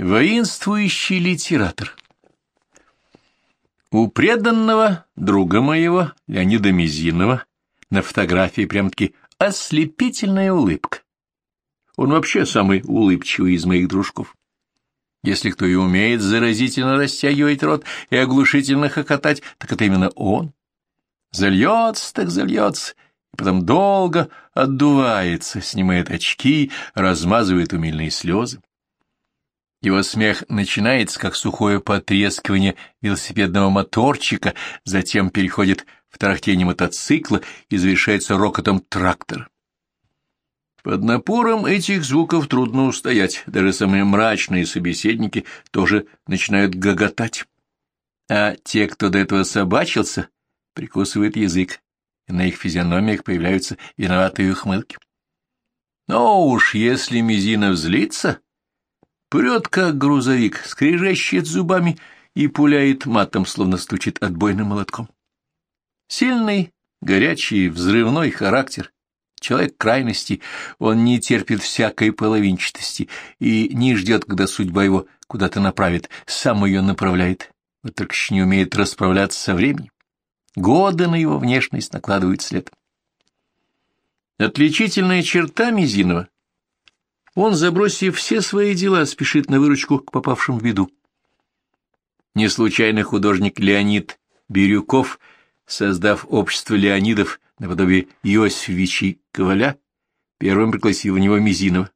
Воинствующий литератор У преданного друга моего, Леонида Мизинова, на фотографии прям-таки ослепительная улыбка. Он вообще самый улыбчивый из моих дружков. Если кто и умеет заразительно растягивать рот и оглушительно хохотать, так это именно он. Зальется так зальется, и потом долго отдувается, снимает очки, размазывает умильные слезы. Его смех начинается, как сухое потрескивание велосипедного моторчика, затем переходит в тарахтение мотоцикла и завершается рокотом трактора. Под напором этих звуков трудно устоять, даже самые мрачные собеседники тоже начинают гоготать. А те, кто до этого собачился, прикусывают язык, и на их физиономиях появляются виноватые ухмылки. Но уж если Мизина взлится, прет как грузовик, скрежещет зубами и пуляет матом, словно стучит отбойным молотком. Сильный, горячий, взрывной характер, человек крайности, он не терпит всякой половинчатости и не ждет, когда судьба его куда-то направит, сам ее направляет, вот только еще не умеет расправляться со временем. Годы на его внешность накладывают след. Отличительная черта Мизинова он, забросив все свои дела, спешит на выручку к попавшим в беду. Не случайно художник Леонид Бирюков, создав общество Леонидов наподобие Иосифовичей Коваля, первым пригласил в него Мизинова.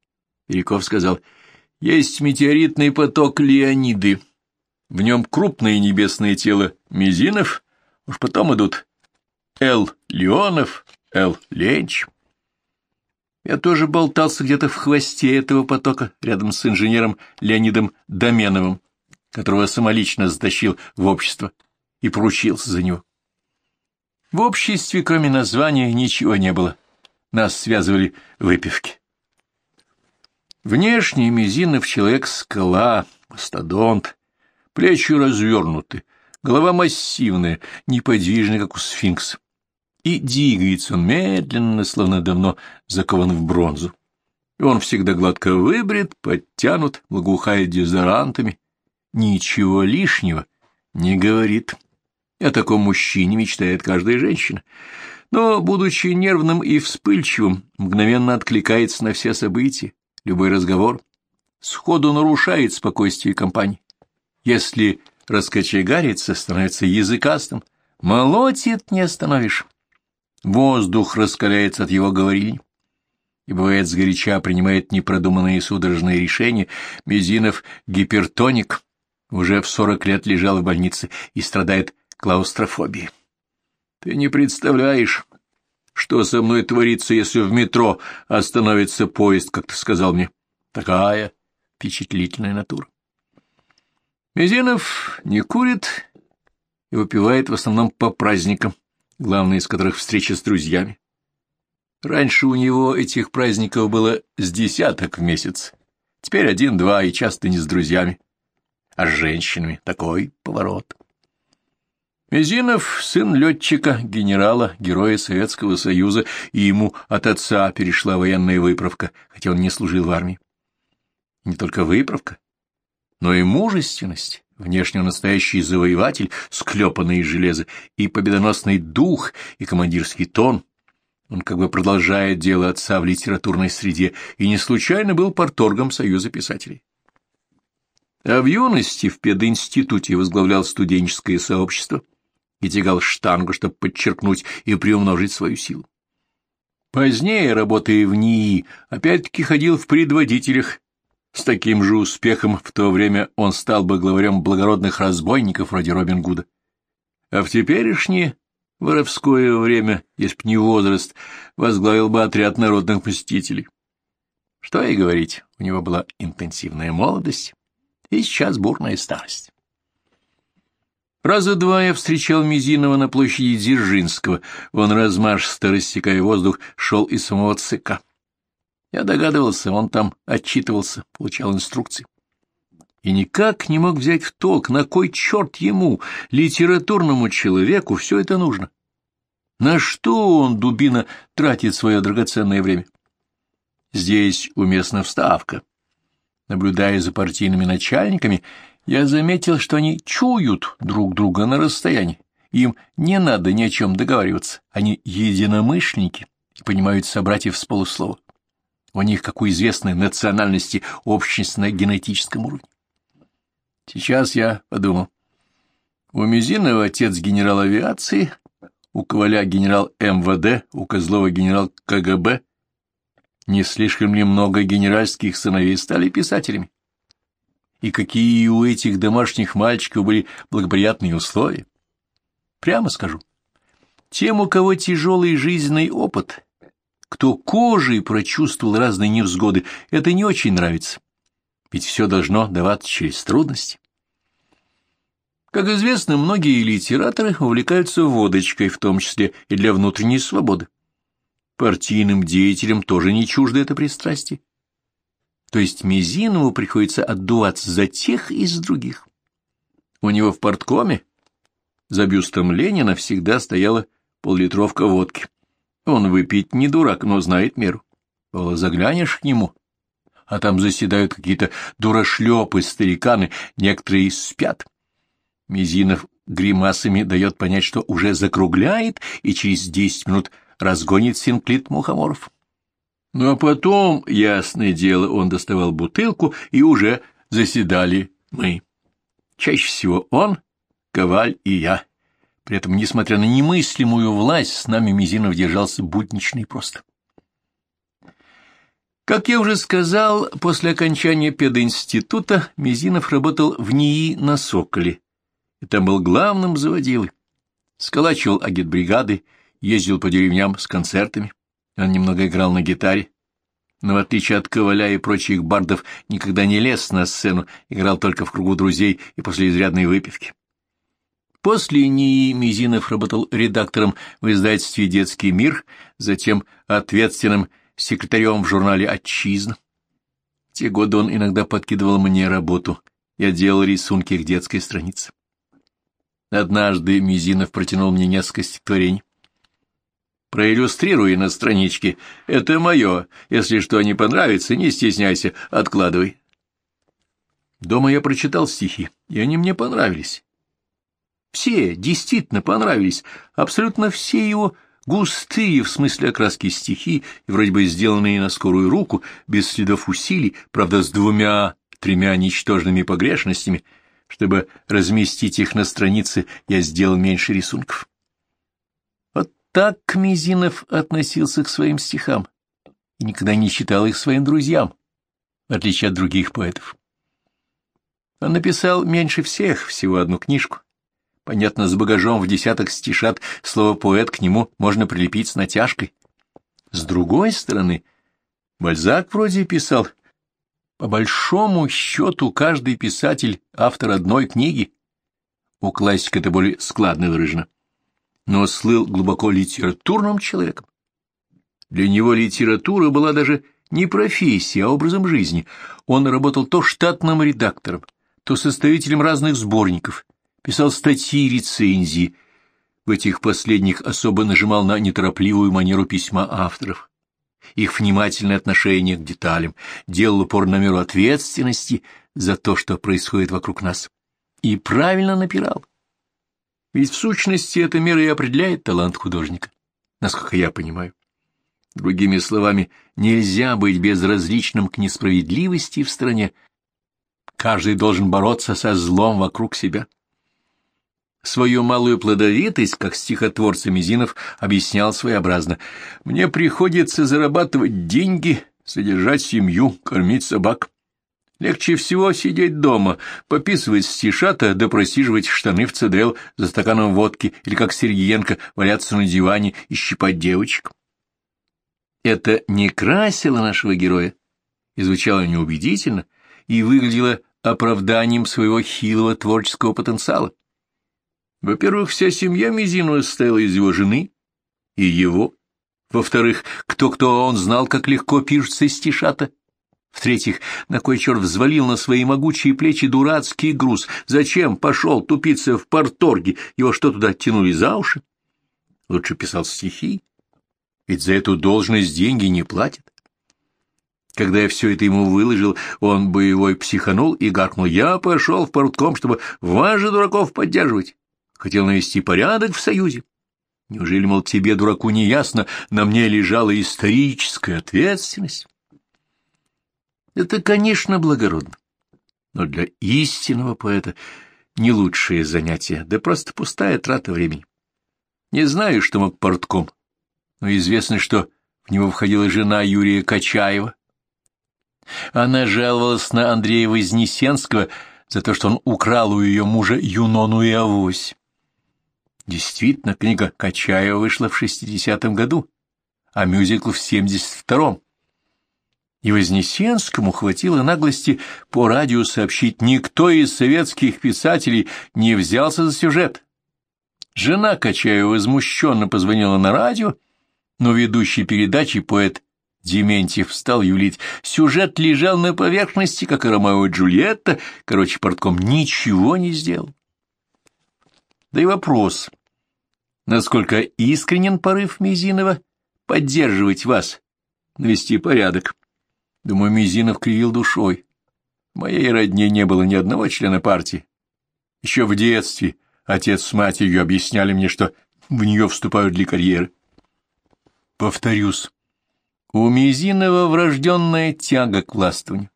Бирюков сказал, «Есть метеоритный поток Леониды. В нем крупное небесное тело Мизинов, уж потом идут Л. Леонов, Л. Ленч». Я тоже болтался где-то в хвосте этого потока, рядом с инженером Леонидом Доменовым, которого самолично затащил в общество и поручился за него. В обществе, кроме названия, ничего не было. Нас связывали выпивки. Внешне Мизинов человек-скала, мастодонт, плечи развернуты, голова массивная, неподвижная, как у сфинкса и двигается он медленно, словно давно закован в бронзу. Он всегда гладко выбрит, подтянут, благоухает дезодорантами. Ничего лишнего не говорит. О таком мужчине мечтает каждая женщина. Но, будучи нервным и вспыльчивым, мгновенно откликается на все события, любой разговор. Сходу нарушает спокойствие компании. Если раскочегарится, становится языкастым. Молотит не остановишь. Воздух раскаляется от его говорильни. И бывает сгоряча принимает непродуманные судорожные решения. Мизинов гипертоник уже в сорок лет лежал в больнице и страдает клаустрофобией. Ты не представляешь, что со мной творится, если в метро остановится поезд, как ты сказал мне. Такая впечатлительная натура. Мизинов не курит и выпивает в основном по праздникам главный из которых встреча с друзьями. Раньше у него этих праздников было с десяток в месяц, теперь один-два и часто не с друзьями, а с женщинами. Такой поворот. Мизинов — сын летчика, генерала, героя Советского Союза, и ему от отца перешла военная выправка, хотя он не служил в армии. Не только выправка, но и мужественность. Внешне он настоящий завоеватель, склепанный из железа, и победоносный дух, и командирский тон. Он как бы продолжает дело отца в литературной среде и не случайно был порторгом Союза писателей. А в юности в пединституте возглавлял студенческое сообщество и тягал штангу, чтобы подчеркнуть и приумножить свою силу. Позднее, работая в НИИ, опять-таки ходил в предводителях с таким же успехом в то время он стал бы главарем благородных разбойников вроде Робин Гуда. А в теперешнее воровское время, если б не возраст, возглавил бы отряд народных мстителей. Что и говорить, у него была интенсивная молодость и сейчас бурная старость. Раза два я встречал Мизинова на площади Дзержинского. Он, размашисто рассекая воздух, шел из самого ЦК. Я догадывался, он там отчитывался, получал инструкции. И никак не мог взять в толк, на кой черт ему, литературному человеку, все это нужно. На что он, дубина, тратит свое драгоценное время? Здесь уместна вставка. Наблюдая за партийными начальниками, я заметил, что они чуют друг друга на расстоянии. Им не надо ни о чем договариваться. Они единомышленники и понимают собратьев с полуслова. У них, как у известной национальности, на генетическом уровне. Сейчас я подумал. У Мизинова отец генерал авиации, у Коваля генерал МВД, у Козлова генерал КГБ. Не слишком ли много генеральских сыновей стали писателями? И какие у этих домашних мальчиков были благоприятные условия? Прямо скажу. Тем, у кого тяжелый жизненный опыт, кто кожей прочувствовал разные невзгоды, это не очень нравится. Ведь все должно даваться через трудности. Как известно, многие литераторы увлекаются водочкой, в том числе и для внутренней свободы. Партийным деятелям тоже не чуждо это пристрастие. То есть Мизинову приходится отдуваться за тех и за других. У него в порткоме за бюстом Ленина всегда стояла поллитровка водки. Он выпить не дурак, но знает меру. Бывало, заглянешь к нему, а там заседают какие-то дурашлепы, стариканы, некоторые спят. Мизинов гримасами дает понять, что уже закругляет и через десять минут разгонит синклит мухоморов. Ну а потом, ясное дело, он доставал бутылку, и уже заседали мы. Чаще всего он, Коваль и я. При этом, несмотря на немыслимую власть, с нами Мизинов держался буднично и просто. Как я уже сказал, после окончания пединститута Мизинов работал в НИИ на Соколе, и там был главным заводилой. Сколачивал агитбригады, ездил по деревням с концертами. Он немного играл на гитаре, но в отличие от Коваля и прочих бардов никогда не лез на сцену, играл только в кругу друзей и после изрядной выпивки. После НИИ Мизинов работал редактором в издательстве «Детский мир», затем ответственным секретарем в журнале «Отчизна». В те годы он иногда подкидывал мне работу. Я делал рисунки к детской странице. Однажды Мизинов протянул мне несколько стихотворений. Проиллюстрируй на страничке. Это мое. Если что не понравится, не стесняйся, откладывай. Дома я прочитал стихи, и они мне понравились. Все действительно понравились, абсолютно все его густые, в смысле окраски стихи, и вроде бы сделанные на скорую руку, без следов усилий, правда, с двумя-тремя ничтожными погрешностями — чтобы разместить их на странице, я сделал меньше рисунков. Вот так Мизинов относился к своим стихам и никогда не читал их своим друзьям, в отличие от других поэтов. Он написал меньше всех, всего одну книжку. Понятно, с багажом в десяток стишат слово «поэт» к нему можно прилепить с натяжкой. С другой стороны, Бальзак вроде писал — по большому счету, каждый писатель — автор одной книги. У классика это более складно выражено. Но слыл глубоко литературным человеком. Для него литература была даже не профессией, а образом жизни. Он работал то штатным редактором, то составителем разных сборников, писал статьи и рецензии. В этих последних особо нажимал на неторопливую манеру письма авторов их внимательное отношение к деталям, делал упор на меру ответственности за то, что происходит вокруг нас. И правильно напирал. Ведь в сущности эта мера и определяет талант художника, насколько я понимаю. Другими словами, нельзя быть безразличным к несправедливости в стране. Каждый должен бороться со злом вокруг себя. Свою малую плодовитость, как стихотворца Мизинов, объяснял своеобразно. «Мне приходится зарабатывать деньги, содержать семью, кормить собак. Легче всего сидеть дома, пописывать стишата да просиживать штаны в ЦДЛ за стаканом водки или, как Сергеенко, валяться на диване и щипать девочек». Это не красило нашего героя и звучало неубедительно, и выглядело оправданием своего хилого творческого потенциала. Во-первых, вся семья Мизинова состояла из его жены и его. Во-вторых, кто-кто он знал, как легко пишется стишата. В-третьих, на кой черт взвалил на свои могучие плечи дурацкий груз? Зачем пошел тупиться в порторге? Его что, туда тянули за уши? Лучше писал стихи, ведь за эту должность деньги не платят. Когда я все это ему выложил, он боевой психанул и гаркнул. Я пошел в портком, чтобы вас дураков, поддерживать. Хотел навести порядок в Союзе. Неужели, мол, тебе, дураку, не ясно, на мне лежала историческая ответственность? Это, конечно, благородно, но для истинного поэта не лучшее занятие, да просто пустая трата времени. Не знаю, что мог портком, но известно, что в него входила жена Юрия Качаева, она жаловалась на Андрея Вознесенского за то, что он украл у ее мужа Юнону и Авось. Действительно, книга Качаева вышла в 60-м году, а мюзикл в 72-м. И Вознесенскому хватило наглости по радио сообщить, никто из советских писателей не взялся за сюжет. Жена Качаева возмущенно позвонила на радио, но ведущий передачи поэт Дементьев стал юлить. Сюжет лежал на поверхности, как и Ромео и Джульетта. Короче, портком ничего не сделал. Да и вопрос, насколько искренен порыв Мизинова поддерживать вас, навести порядок. Думаю, Мизинов кривил душой. В моей родне не было ни одного члена партии. Еще в детстве отец с матерью объясняли мне, что в нее вступают для карьеры. Повторюсь, у Мизинова врожденная тяга к властвованию.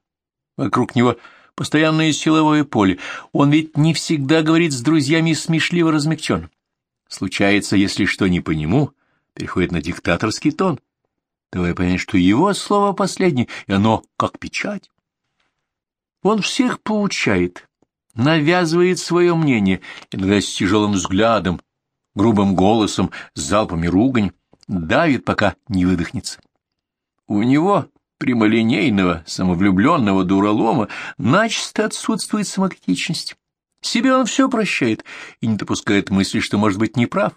Вокруг него постоянное силовое поле. Он ведь не всегда говорит с друзьями смешливо размягченно. Случается, если что не по нему, переходит на диктаторский тон. Давай понять, что его слово последнее, и оно как печать. Он всех поучает, навязывает свое мнение, иногда с тяжелым взглядом, грубым голосом, с залпами ругань, давит, пока не выдохнется. У него, прямолинейного, самовлюбленного дуралома, начисто отсутствует самокритичность. Себе он все прощает и не допускает мысли, что может быть неправ.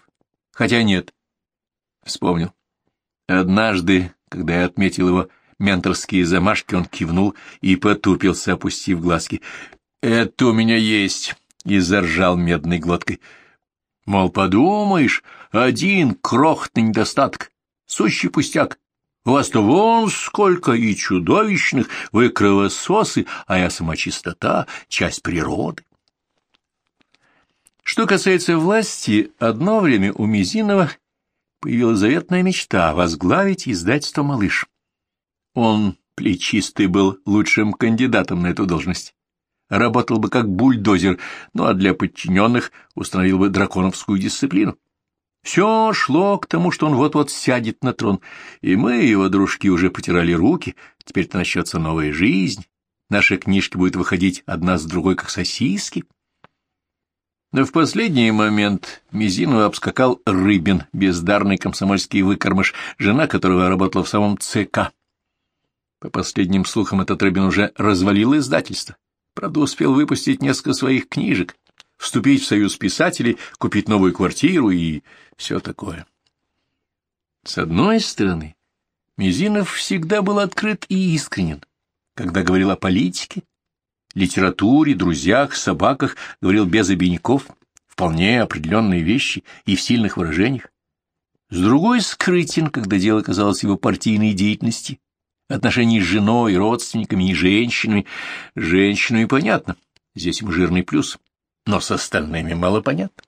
Хотя нет. Вспомнил. Однажды, когда я отметил его менторские замашки, он кивнул и потупился, опустив глазки. «Это у меня есть!» — и заржал медной глоткой. Мол, подумаешь, один крохотный недостаток, сущий пустяк, у вас-то вон сколько и чудовищных, вы кровососы, а я сама чистота, часть природы. Что касается власти, одно время у Мизинова появилась заветная мечта возглавить издательство «Малыш». Он, плечистый, был лучшим кандидатом на эту должность. Работал бы как бульдозер, ну а для подчиненных установил бы драконовскую дисциплину. Все шло к тому, что он вот-вот сядет на трон, и мы, его дружки, уже потирали руки, теперь-то начнется новая жизнь, наши книжки будут выходить одна с другой, как сосиски. Но в последний момент Мизину обскакал Рыбин, бездарный комсомольский выкормыш, жена которого работала в самом ЦК. По последним слухам, этот Рыбин уже развалил издательство. Правда, успел выпустить несколько своих книжек, вступить в союз писателей, купить новую квартиру и все такое. С одной стороны, Мизинов всегда был открыт и искренен, когда говорил о политике, литературе, друзьях, собаках, говорил без обиняков, вполне определенные вещи и в сильных выражениях. С другой скрытен, когда дело казалось его партийной деятельности, отношений с женой, родственниками и женщинами. И понятно, здесь ему жирный плюс но с остальными мало понятно.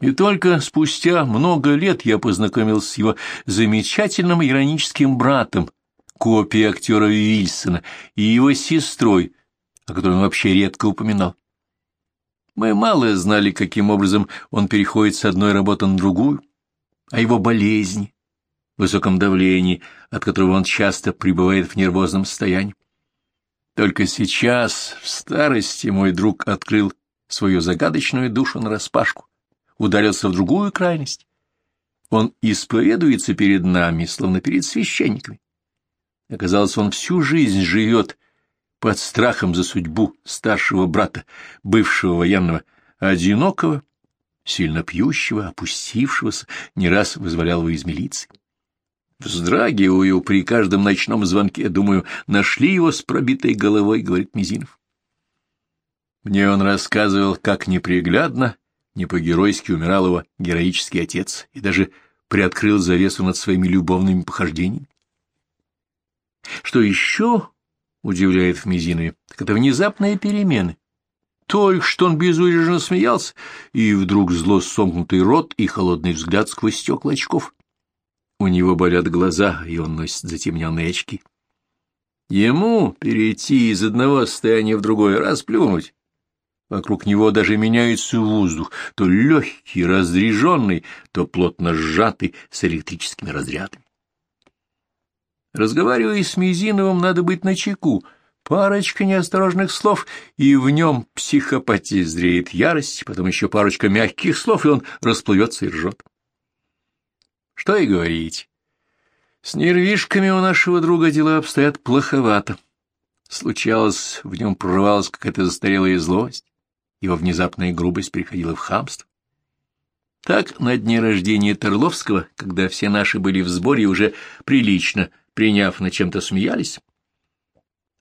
И только спустя много лет я познакомился с его замечательным ироническим братом, копией актера Вильсона, и его сестрой, о которой он вообще редко упоминал. Мы мало знали, каким образом он переходит с одной работы на другую, о его болезни, высоком давлении, от которого он часто пребывает в нервозном состоянии. Только сейчас, в старости, мой друг открыл свою загадочную душу нараспашку, ударился в другую крайность. Он исповедуется перед нами, словно перед священниками. Оказалось, он всю жизнь живет под страхом за судьбу старшего брата, бывшего военного, одинокого, сильно пьющего, опустившегося, не раз вызволял его из милиции. Вздрагиваю при каждом ночном звонке, думаю, нашли его с пробитой головой, говорит Мизинов. Мне он рассказывал, как неприглядно, не по-геройски умирал его героический отец и даже приоткрыл завесу над своими любовными похождениями. Что еще удивляет в Мизинове, так это внезапные перемены. Только что он безудержно смеялся, и вдруг зло сомкнутый рот и холодный взгляд сквозь стекла очков. У него болят глаза, и он носит затемненные очки. Ему перейти из одного состояния в другое, расплюнуть. Вокруг него даже меняется воздух, то легкий, разреженный, то плотно сжатый с электрическими разрядами. Разговаривая с Мизиновым, надо быть начеку. Парочка неосторожных слов, и в нем психопатия зреет ярость, потом еще парочка мягких слов, и он расплывется и ржет. Что и говорить. С нервишками у нашего друга дела обстоят плоховато. Случалось, в нем прорывалась какая-то застарелая злость, его внезапная грубость переходила в хамство. Так, на дне рождения Терловского, когда все наши были в сборе уже прилично, приняв над чем-то смеялись,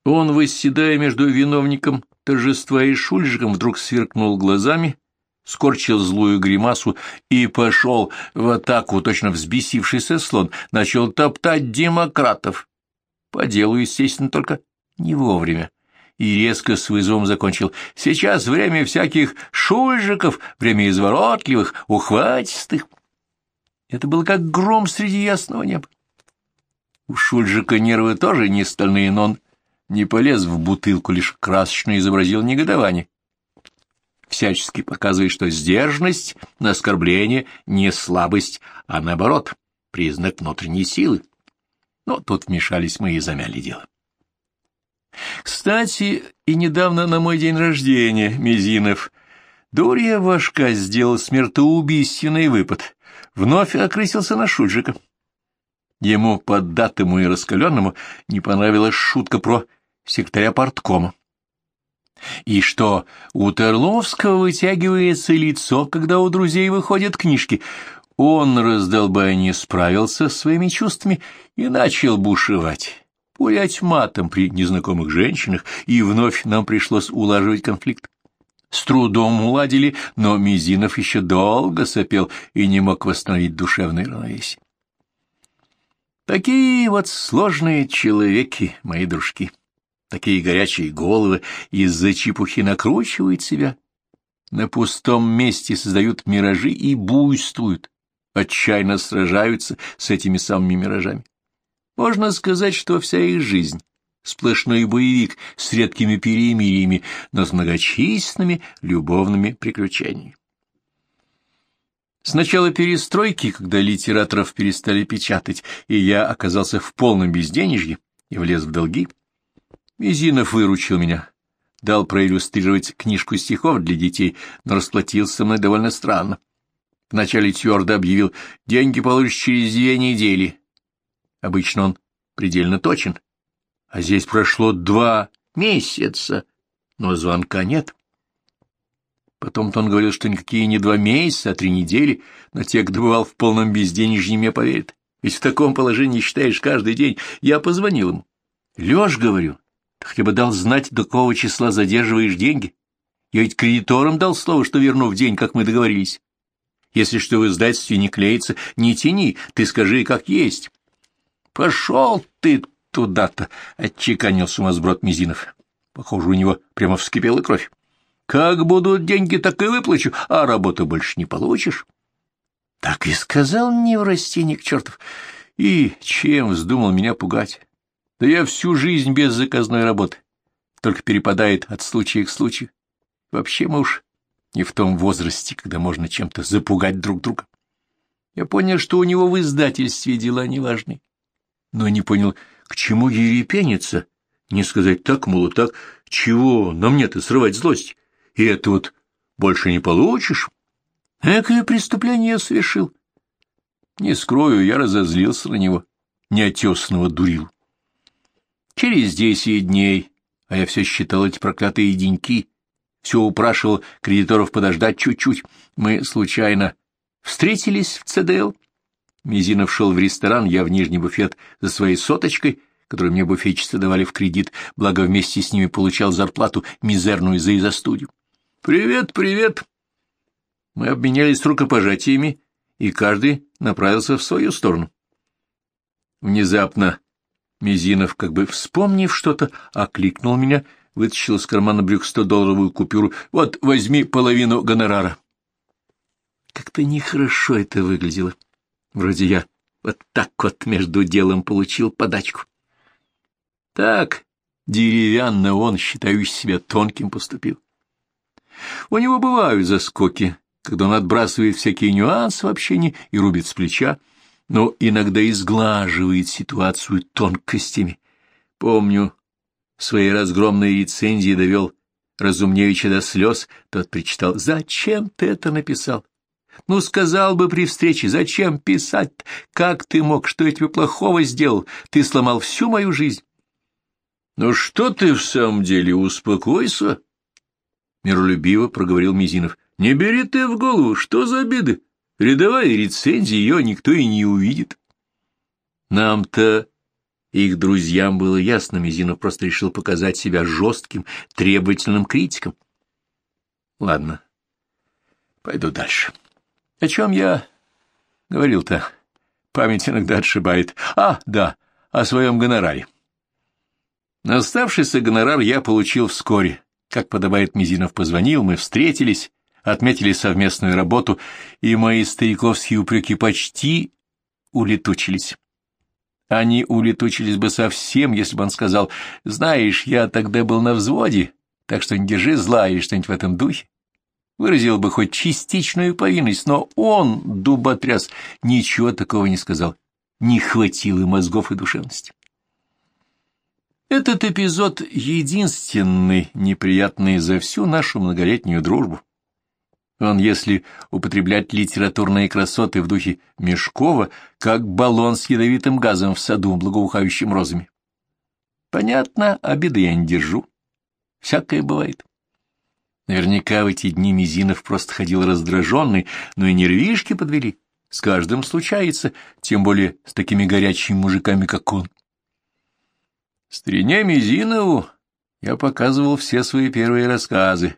он, восседая между виновником торжества и шульжиком, вдруг сверкнул глазами скорчил злую гримасу и пошел в атаку, точно взбесившийся слон, начал топтать демократов. По делу, естественно, только не вовремя. И резко с вызовом закончил. Сейчас время всяких шульжиков, время изворотливых, ухватистых. Это было как гром среди ясного неба. У Шульжика нервы тоже не стальные, но он не полез в бутылку, лишь красочно изобразил негодование всячески показывая, что сдержанность на оскорбление не слабость, а наоборот, признак внутренней силы. Но тут вмешались мы и замяли дело. Кстати, и недавно на мой день рождения, Мизинов, Дурья Вашка сделал смертоубийственный выпад, вновь окрысился на Шульжика. Ему, поддатому и раскаленному, не понравилась шутка про секретаря порткома и что у Терловского вытягивается лицо, когда у друзей выходят книжки. Он, раздолбая, не справился с своими чувствами и начал бушевать, пулять матом при незнакомых женщинах, и вновь нам пришлось улаживать конфликт. С трудом уладили, но Мизинов еще долго сопел и не мог восстановить душевное равновесие. Такие вот сложные человеки, мои дружки такие горячие головы из-за чепухи накручивают себя. На пустом месте создают миражи и буйствуют, отчаянно сражаются с этими самыми миражами. Можно сказать, что вся их жизнь — сплошной боевик с редкими перемириями, но с многочисленными любовными приключениями. С начала перестройки, когда литераторов перестали печатать, и я оказался в полном безденежье и влез в долги, Мизинов выручил меня. Дал проиллюстрировать книжку стихов для детей, но расплатился со мной довольно странно. Вначале твердо объявил, деньги получишь через две недели. Обычно он предельно точен. А здесь прошло два месяца, но звонка нет. Потом-то он говорил, что никакие не два месяца, а три недели, но те, кто бывал в полном безденежье, мне поверят. Ведь в таком положении считаешь каждый день. Я позвонил ему. Лёш, говорю, ты хотя бы дал знать, до какого числа задерживаешь деньги. Я ведь кредиторам дал слово, что верну в день, как мы договорились. Если что в издательстве не клеится, не тяни, ты скажи, как есть. Пошел ты туда-то, — отчеканил сумасброд Мизинов. Похоже, у него прямо вскипела кровь. Как будут деньги, так и выплачу, а работу больше не получишь. Так и сказал неврастенник чертов. И чем вздумал меня пугать? Да я всю жизнь без заказной работы. Только перепадает от случая к случаю. Вообще мы уж не в том возрасте, когда можно чем-то запугать друг друга. Я понял, что у него в издательстве дела неважны. Но не понял, к чему ерепениться, не сказать так, мол, так, чего на мне-то срывать злость, и это вот больше не получишь. Экое преступление я совершил. Не скрою, я разозлился на него, неотесного дурил. Через десять дней, а я все считал эти проклятые деньки, все упрашивал кредиторов подождать чуть-чуть, мы случайно встретились в ЦДЛ. Мизинов шел в ресторан, я в нижний буфет за своей соточкой, которую мне буфетчицы давали в кредит, благо вместе с ними получал зарплату мизерную за изо-студию. «Привет, привет!» Мы обменялись рукопожатиями, и каждый направился в свою сторону. Внезапно Мизинов, как бы вспомнив что-то, окликнул меня, вытащил из кармана брюк сто-долларовую купюру. «Вот, возьми половину гонорара». Как-то нехорошо это выглядело. Вроде я вот так вот между делом получил подачку. Так деревянно он, считающий себя тонким, поступил. У него бывают заскоки, когда он отбрасывает всякие нюансы в общении и рубит с плеча, но иногда изглаживает ситуацию тонкостями. Помню, своей разгромной рецензии довел Разумневича до слез, тот причитал, «Зачем ты это написал? Ну, сказал бы при встрече, зачем писать? Как ты мог? Что я тебе плохого сделал? Ты сломал всю мою жизнь». «Ну что ты в самом деле, успокойся!» Миролюбиво проговорил Мизинов. «Не бери ты в голову, что за обиды? Рядовая рецензия, ее никто и не увидит». Нам-то, их друзьям, было ясно, Мизинов просто решил показать себя жестким, требовательным критиком. Ладно, пойду дальше. О чем я говорил-то? Память иногда отшибает. А, да, о своем гонораре. Оставшийся гонорар я получил вскоре. Как подобает, Мизинов позвонил, мы встретились, отметили совместную работу, и мои стариковские упреки почти улетучились. Они улетучились бы совсем, если бы он сказал, «Знаешь, я тогда был на взводе, так что не держи зла или что-нибудь в этом духе». Выразил бы хоть частичную повинность, но он, дуботряс, ничего такого не сказал. Не хватило мозгов и душевности. Этот эпизод единственный, неприятный за всю нашу многолетнюю дружбу. Он, если употреблять литературные красоты в духе Мешкова, как баллон с ядовитым газом в саду, благоухающим розами. Понятно, обиды я не держу. Всякое бывает. Наверняка в эти дни Мизинов просто ходил раздраженный, но и нервишки подвели. С каждым случается, тем более с такими горячими мужиками, как он. Старине Мизинову я показывал все свои первые рассказы,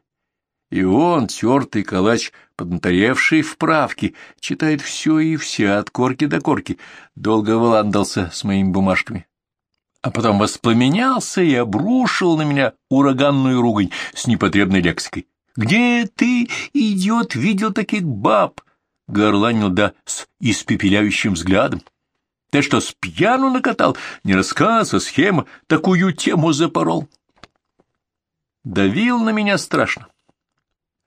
и он, тертый калач, поднаторевший в правке, читает все и вся, от корки до корки, долго выландался с моими бумажками. А потом воспламенялся и обрушил на меня ураганную ругань с непотребной лексикой. «Где ты, идиот, видел таких баб?» — горланил, да с испепеляющим взглядом. Ты что, с пьяну накатал? Не рассказ, а схема. Такую тему запорол. Давил на меня страшно.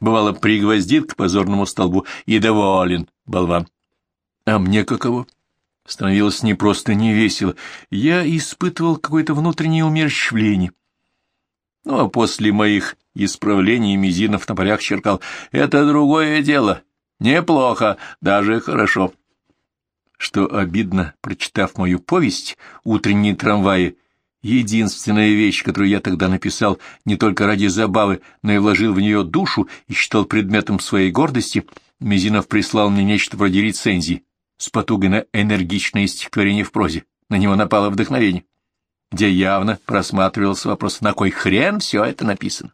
Бывало, пригвоздит к позорному столбу и доволен, болван. А мне каково? Становилось не просто невесело. Я испытывал какое-то внутреннее умерщвление. Ну, а после моих исправлений Мизинов на полях черкал. Это другое дело. Неплохо, даже хорошо что обидно, прочитав мою повесть «Утренние трамваи», единственная вещь, которую я тогда написал не только ради забавы, но и вложил в нее душу и считал предметом своей гордости, Мизинов прислал мне нечто вроде рецензии с потугой на энергичное стихотворение в прозе. На него напало вдохновение, где явно просматривался вопрос, на кой хрен все это написано.